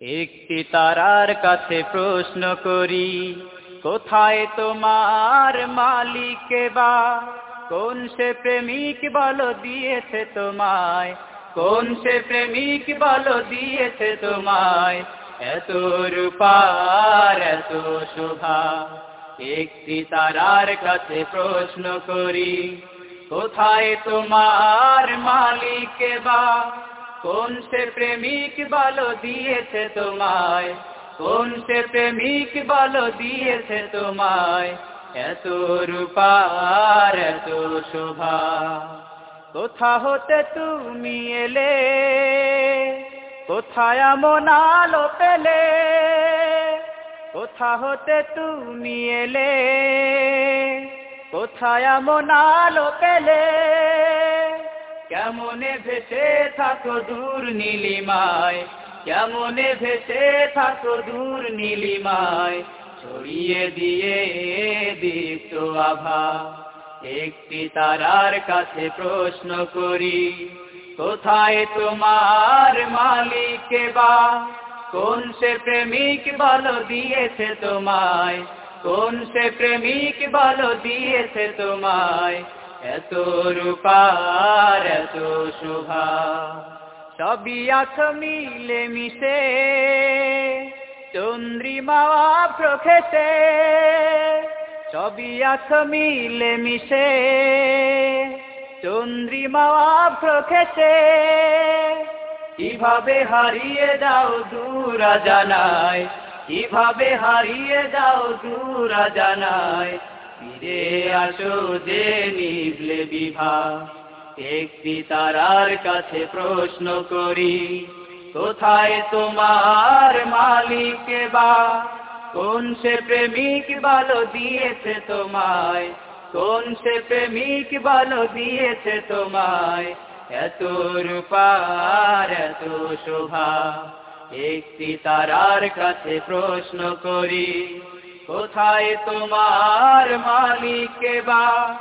একটি তারার কাছে প্রশ্ন করি, কোথায় তোমার মালিকে বা? কোন সে প্রেমিক বলো দিয়েছে তোমায়? কোন সে প্রেমিক বলো দিয়েছে তোমায়? এত রূপার এত শোভা। একটি তারার কাছে প্রশ্ন করি, কোথায় তোমার মালিকে বা? কোন সে প্রেমিক বলো দিয়েছে তোমায়? কোন সে প্রেমিক বলো দিয়েছে তোমায়? এত রূপার এত শোভা। কোথা হতে তুমি এলে? কোথায় এমন আলো পেলে? কোথা হতে তুমি এলে? কোথায় এমন আলো পেলে? কেমনে ভেসে থাকো দূর নীলিমায়? কেমনে ভেসে থাকো দূর নীলিমায়? ছড়িয়ে দিয়ে দীপ্ত আভা। একটি তারার কাছে প্রশ্ন করি, কোথায় তোমার মালিকে বা? কোন সে প্রেমিক বলো দিয়েছে তোমায়? কোন সে প্রেমিক বলো দিয়েছে তোমায়? এত রূপার, এত শোভা, সবই আখ মিলে মিশে, চন্দ্রিমা প্রখেছে সবই আখ মিলে মিশে, চন্দ্রিমা প্রখেছে কীভাবে হারিয়ে দাও দূরা জানায় কীভাবে হারিয়ে দাও দূরা জানায় ফিরে আসো যে নিভলে বিভা। একটি তারার কাছে প্রশ্ন করি, কোথায় তোমার মালিক বা? কোন সে প্রেমিক ভালো দিয়েছে তোমায়? কোন সে প্রেমিক ভালো দিয়েছে তোমায়? এত রূপার এত শোভা। একটি তারার কাছে প্রশ্ন করি কোথায় তোমার মালিক বা?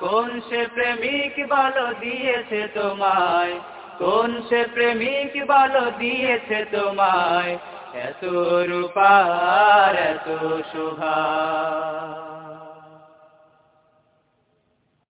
কোন সে প্রেমিক ভালো দিয়েছে তোমায়? কোন সে প্রেমিক ভালো দিয়েছে তোমায়? এত রূপার, এত শোভা।